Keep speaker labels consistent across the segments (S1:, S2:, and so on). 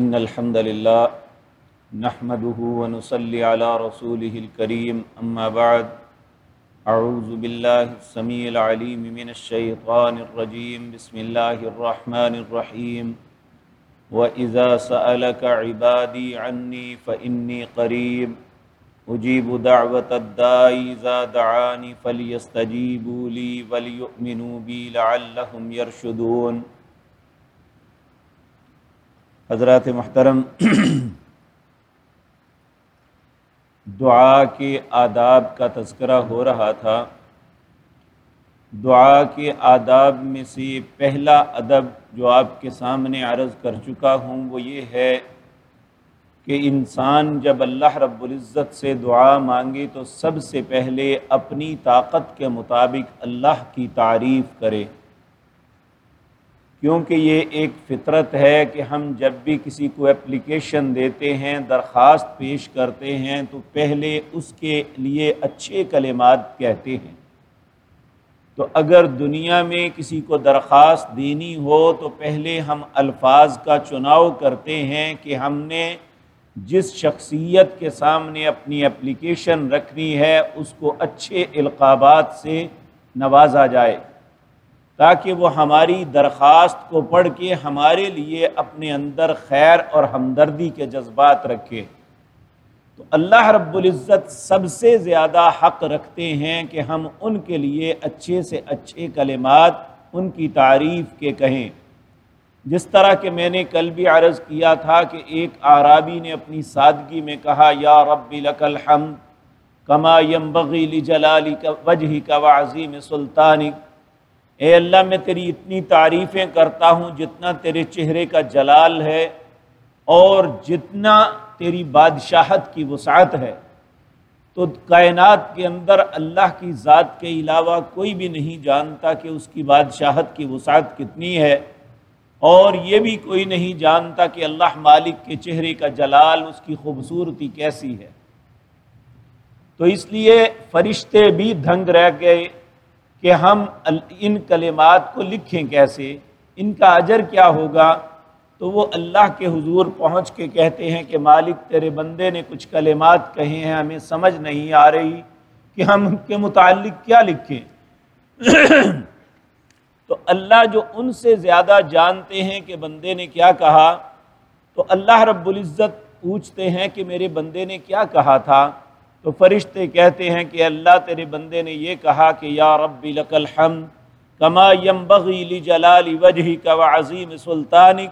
S1: إن الحمد لله نحمده ونصلي على رسوله الكريم، أما بعد، أعوذ بالله السميع العليم من الشيطان الرجيم، بسم الله الرحمن الرحيم. وإذا سألك عبادي عني فإني قريب. أجيب دعوة الداء إذا دعاني فليستجيبوا لي وليؤمنوا بي لعلهم يرشدون. حضرات محترم، دعا کے آداب کا تذکرہ ہو رہا تھا۔ دعا کے آداب میں سے پہلا ادب جو آپ کے سامنے عرض کر چکا ہوں وہ یہ ہے کہ انسان جب اللہ رب العزت سے دعا مانگے تو سب سے پہلے اپنی طاقت کے مطابق اللہ کی تعریف کرے۔ کیونکہ یہ ایک فطرت ہے کہ ہم جب بھی کسی کو اپلیکیشن دیتے ہیں، درخواست پیش کرتے ہیں، تو پہلے اس کے لیے اچھے کلمات کہتے ہیں۔ تو اگر دنیا میں کسی کو درخواست دینی ہو، تو پہلے ہم الفاظ کا چناؤ کرتے ہیں کہ ہم نے جس شخصیت کے سامنے اپنی اپلیکیشن رکھنی ہے، اس کو اچھے القابات سے نوازا جائے۔ تاکہ وہ ہماری درخواست کو پڑھ کے ہمارے لیے اپنے اندر خیر اور ہمدردی کے جذبات رکھے۔ تو اللہ رب العزت سب سے زیادہ حق رکھتے ہیں کہ ہم ان کے لیے اچھے سے اچھے کلمات ان کی تعریف کے کہیں۔ جس طرح کہ میں نے کل بھی عرض کیا تھا کہ ایک آرابی نے اپنی سادگی میں کہا، یا رب لک الحمد کما یمبغی لجلالی کا وجہ کا وعظیم سلطانک اے اللہ میں تیری اتنی تعریفیں کرتا ہوں جتنا تیرے چہرے کا جلال ہے اور جتنا تیری بادشاہت کی وسعت ہے۔ تو کائنات کے اندر اللہ کی ذات کے علاوہ کوئی بھی نہیں جانتا کہ اس کی بادشاہت کی وسعت کتنی ہے۔ اور یہ بھی کوئی نہیں جانتا کہ اللہ مالک کے چہرے کا جلال اس کی خوبصورتی کیسی ہے۔ تو اس لیے فرشتے بھی دھنگ رہ گئے۔ کہ ہم ان کلمات کو لکھیں کیسے؟ ان کا اجر کیا ہوگا؟ تو وہ اللہ کے حضور پہنچ کے کہتے ہیں کہ مالک تیرے بندے نے کچھ کلمات کہے ہیں، ہمیں سمجھ نہیں آ رہی کہ ہم ان کے متعلق کیا لکھیں۔ تو اللہ جو ان سے زیادہ جانتے ہیں کہ بندے نے کیا کہا، تو اللہ رب العزت پوچھتے ہیں کہ میرے بندے نے کیا کہا تھا؟ تو فرشتے کہتے ہیں کہ اللہ تیرے بندے نے یہ کہا کہ یا رب لک الحمد کما یمبغی لجلال وجہ کا عظیم سلطانک۔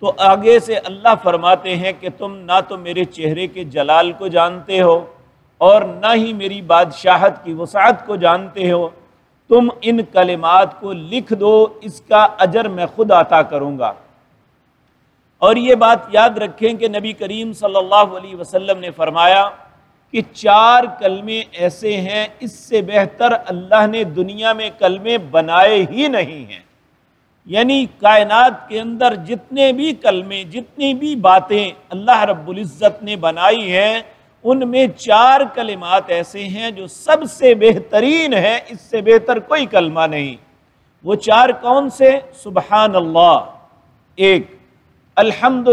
S1: تو آگے سے اللہ فرماتے ہیں کہ تم نہ تو میرے چہرے کے جلال کو جانتے ہو اور نہ ہی میری بادشاہت کی وسعت کو جانتے ہو۔ تم ان کلمات کو لکھ دو، اس کا اجر میں خود عطا کروں گا۔ اور یہ بات یاد رکھیں کہ نبی کریم صلی اللہ علیہ وسلم نے فرمایا کہ چار کلمے ایسے ہیں، اس سے بہتر اللہ نے دنیا میں کلمے بنائے ہی نہیں ہیں۔ یعنی کائنات کے اندر جتنے بھی کلمے، جتنی بھی باتیں اللہ رب العزت نے بنائی ہیں، ان میں چار کلمات ایسے ہیں جو سب سے بہترین ہیں، اس سے بہتر کوئی کلمہ نہیں۔ وہ چار کون سے؟ سبحان اللہ۔ ایک الحمد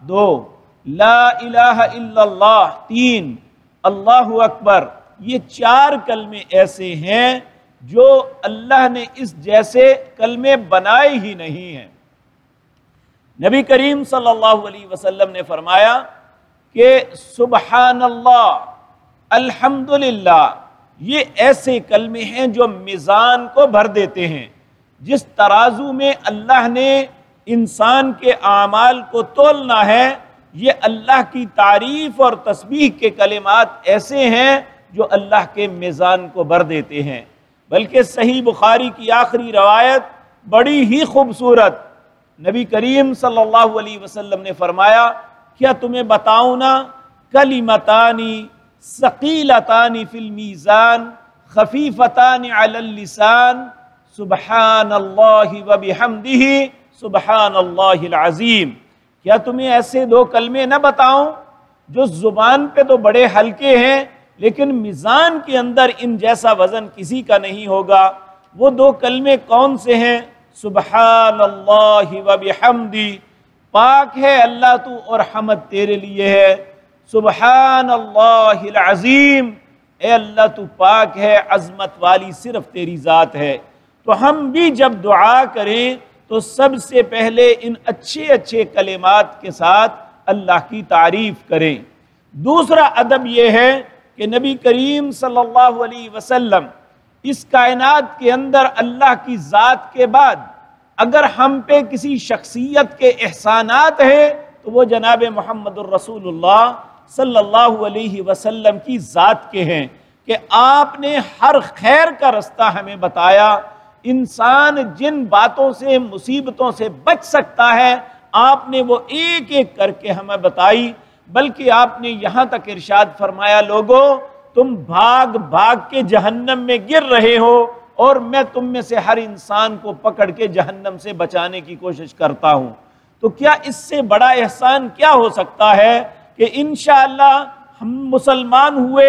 S1: دو لا الہ الا اللہ، تین، اللہ اکبر، یہ چار کلمے ایسے ہیں جو اللہ نے اس جیسے کلمے بنائے ہی نہیں ہیں۔ نبی کریم صلی اللہ علیہ وسلم نے فرمایا کہ سبحان اللہ الحمد یہ ایسے کلمے ہیں جو میزان کو بھر دیتے ہیں۔ جس ترازو میں اللہ نے انسان کے اعمال کو تولنا ہے یہ اللہ کی تعریف اور تسبیح کے کلمات ایسے ہیں جو اللہ کے میزان کو بھر دیتے ہیں۔ بلکہ صحیح بخاری کی آخری روایت بڑی ہی خوبصورت نبی کریم صلی اللہ علیہ وسلم نے فرمایا، کیا تمہیں بتاؤں نا؟ کلیمتانی ثقیلتانی فی المیزان خفیفتان علی اللسان، سبحان اللہ و بحمدہ، سبحان اللہ العظیم۔ کیا تمہیں ایسے دو کلمے نہ بتاؤں جو زبان پہ تو بڑے ہلکے ہیں، لیکن میزان کے اندر ان جیسا وزن کسی کا نہیں ہوگا۔ وہ دو کلمے کون سے ہیں؟ سبحان اللہ و بحمدی۔ پاک ہے اللہ تو اور حمد تیرے لیے ہے۔ سبحان اللہ العظیم۔ اے اللہ تو پاک ہے، عظمت والی صرف تیری ذات ہے۔ تو ہم بھی جب دعا کریں تو سب سے پہلے ان اچھے اچھے کلمات کے ساتھ اللہ کی تعریف کریں۔ دوسرا ادب یہ ہے کہ نبی کریم صلی اللہ علیہ وسلم اس کائنات کے اندر اللہ کی ذات کے بعد اگر ہم پہ کسی شخصیت کے احسانات ہیں تو وہ جناب محمد الرسول اللہ صلی اللہ علیہ وسلم کی ذات کے ہیں کہ آپ نے ہر خیر کا رستہ ہمیں بتایا انسان جن باتوں سے، مصیبتوں سے بچ سکتا ہے، آپ نے وہ ایک ایک کر کے ہمیں بتائی، بلکہ آپ نے یہاں تک ارشاد فرمایا، لوگوں، تم بھاگ بھاگ کے جہنم میں گر رہے ہو، اور میں تم میں سے ہر انسان کو پکڑ کے جہنم سے بچانے کی کوشش کرتا ہوں۔ تو کیا اس سے بڑا احسان کیا ہو سکتا ہے کہ انشاءاللہ ہم مسلمان ہوئے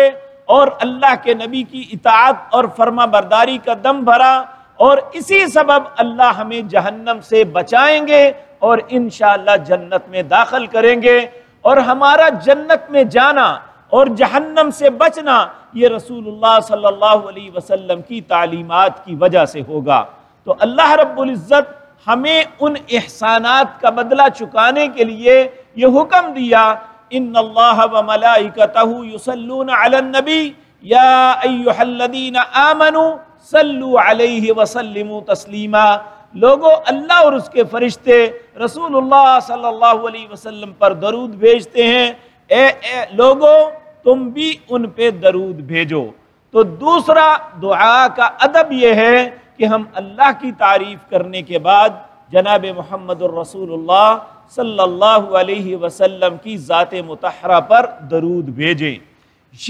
S1: اور اللہ کے نبی کی اطاعت اور فرما برداری کا دم بھرا اور اسی سبب اللہ ہمیں جہنم سے بچائیں گے اور انشاءاللہ جنت میں داخل کریں گے اور ہمارا جنت میں جانا اور جہنم سے بچنا یہ رسول اللہ صلی اللہ علیہ وسلم کی تعلیمات کی وجہ سے ہوگا۔ تو اللہ رب العزت ہمیں ان احسانات کا بدلہ چکانے کے لیے یہ حکم دیا، ان اللہ و ملائکتہ یصلون علی النبی، یا ایوہ الذین آمنوا صلو علیہ وسلموا تسلیما۔ لوگوں اللہ اور اس کے فرشتے رسول اللہ صلی اللہ علیہ وسلم پر درود بھیجتے ہیں۔ اے اے لوگوں تم بھی ان پہ درود بھیجو۔ تو دوسرا دعا کا ادب یہ ہے کہ ہم اللہ کی تعریف کرنے کے بعد جناب محمد الرسول اللہ صلی اللہ علیہ وسلم کی ذات متحرہ پر درود بھیجیں۔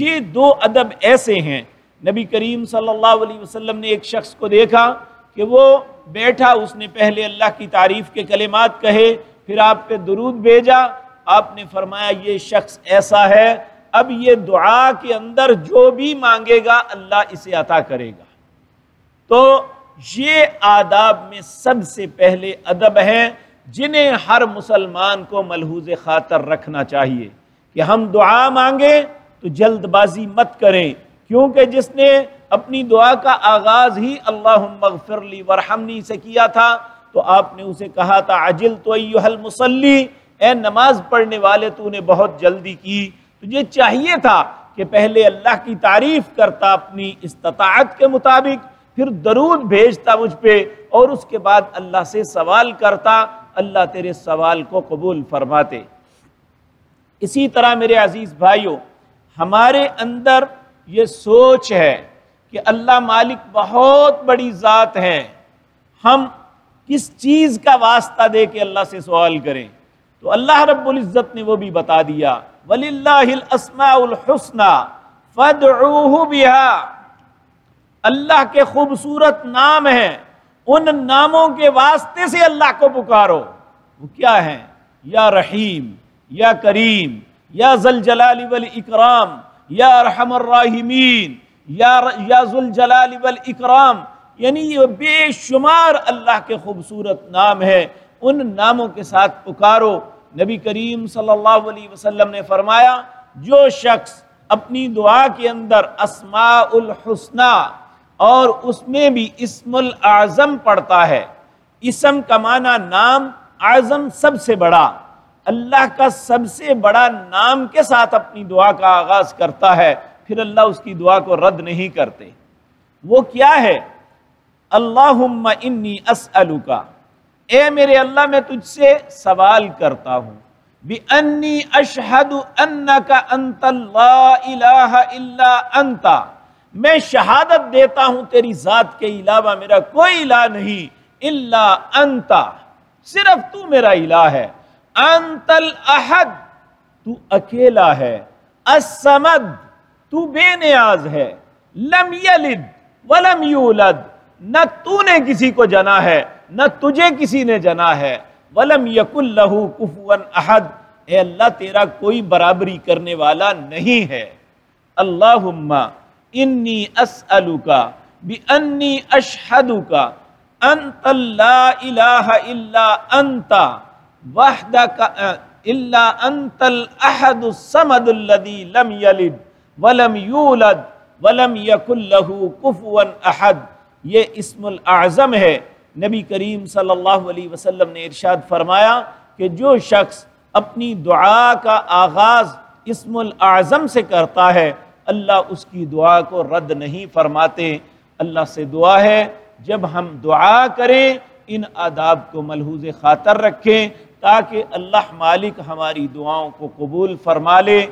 S1: یہ دو ادب ایسے ہیں نبی کریم صلی اللہ علیہ وسلم نے ایک شخص کو دیکھا کہ وہ بیٹھا، اس نے پہلے اللہ کی تعریف کے کلمات کہے، پھر آپ پہ درود بھیجا۔ آپ نے فرمایا، یہ شخص ایسا ہے، اب یہ دعا کے اندر جو بھی مانگے گا، اللہ اسے عطا کرے گا۔ تو یہ آداب میں سب سے پہلے ادب ہیں جنہیں ہر مسلمان کو ملحوظ خاطر رکھنا چاہیے۔ کہ ہم دعا مانگیں تو جلد بازی مت کریں۔ کیونکہ جس نے اپنی دعا کا آغاز ہی اللہ مغفر لی ورحمنی سے کیا تھا، تو آپ نے اسے کہا تھا، عجل تو المسلی اے نماز پڑھنے والے تو نے بہت جلدی کی۔ تجھے چاہیے تھا کہ پہلے اللہ کی تعریف کرتا اپنی استطاعت کے مطابق، پھر درود بھیجتا مجھ پہ، اور اس کے بعد اللہ سے سوال کرتا، اللہ تیرے سوال کو قبول فرماتے۔ اسی طرح میرے عزیز بھائیوں، ہمارے اندر یہ سوچ ہے کہ اللہ مالک بہت بڑی ذات ہے ہم کس چیز کا واسطہ دے کے اللہ سے سوال کریں؟ تو اللہ رب العزت نے وہ بھی بتا دیا۔ وَلِلَّهِ الْأَسْمَاءُ الْحُسْنَى فَادْعُوهُ بِهَا۔ اللہ کے خوبصورت نام ہیں۔ ان ناموں کے واسطے سے اللہ کو پکارو۔ وہ کیا ہیں؟ یا رحیم، یا کریم، یا ذلجلال والاکرام۔ یا رحم الراحمین یا ذوالجلال والاکرام یعنی یہ بے شمار اللہ کے خوبصورت نام ہے، ان ناموں کے ساتھ پکارو۔ نبی کریم صلی اللہ علیہ وسلم نے فرمایا، جو شخص اپنی دعا کے اندر اسماء الحسنہ اور اس میں بھی اسم العظم پڑھتا ہے، اسم کا معنی نام، اعظم سب سے بڑا۔ اللہ کا سب سے بڑا نام کے ساتھ اپنی دعا کا آغاز کرتا ہے، پھر اللہ اس کی دعا کو رد نہیں کرتے۔ وہ کیا ہے؟ اللہم انی اسألوکا اے میرے اللہ، میں تجھ سے سوال کرتا ہوں۔ بِأَنِّي أَشْهَدُ أَنَّكَ أَنْتَ اللَّهِ إِلَهَ إِلَّا أَنْتَ میں شہادت دیتا ہوں، تیری ذات کے علاوہ میرا کوئی الہ نہیں الا انت۔ صرف تو میرا الہ ہے۔ انت الاحد تو اکیلا ہے۔ السمد، تو بے نیاز ہے۔ لم یلد ولم یولد، نہ تو نے کسی کو جنا ہے، نہ تجھے کسی نے جنا ہے۔ ولم یک اللہ کفون احد، اے اللہ، تیرا کوئی برابری کرنے والا نہیں ہے۔ اللہم، انی اسألوکا بی اشہدوکا انت لا الہ الا انت۔ وحدک الا انت الاحد الصمد الذي لم يلد ولم يولد ولم يكن له كفوا احد. یہ اسم الاعظم ہے. نبی کریم صلی اللہ علیہ وسلم نے ارشاد فرمایا کہ جو شخص اپنی دعا کا آغاز اسم الاعظم سے کرتا ہے، اللہ اس کی دعا کو رد نہیں فرماتے۔ اللہ سے دعا ہے، جب ہم دعا کریں، ان آداب کو ملحوظ خاطر رکھیں۔ تاکہ اللہ مالک ہماری دعاؤں کو قبول فرما لے۔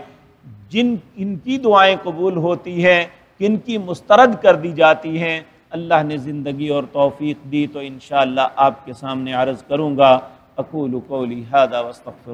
S1: جن، ان کی دعائیں قبول ہوتی ہیں، کن کی مسترد کر دی جاتی ہیں، اللہ نے زندگی اور توفیق دی تو انشاءاللہ آپ کے سامنے عرض کروں گا۔ اقول قولی هذا واستغفر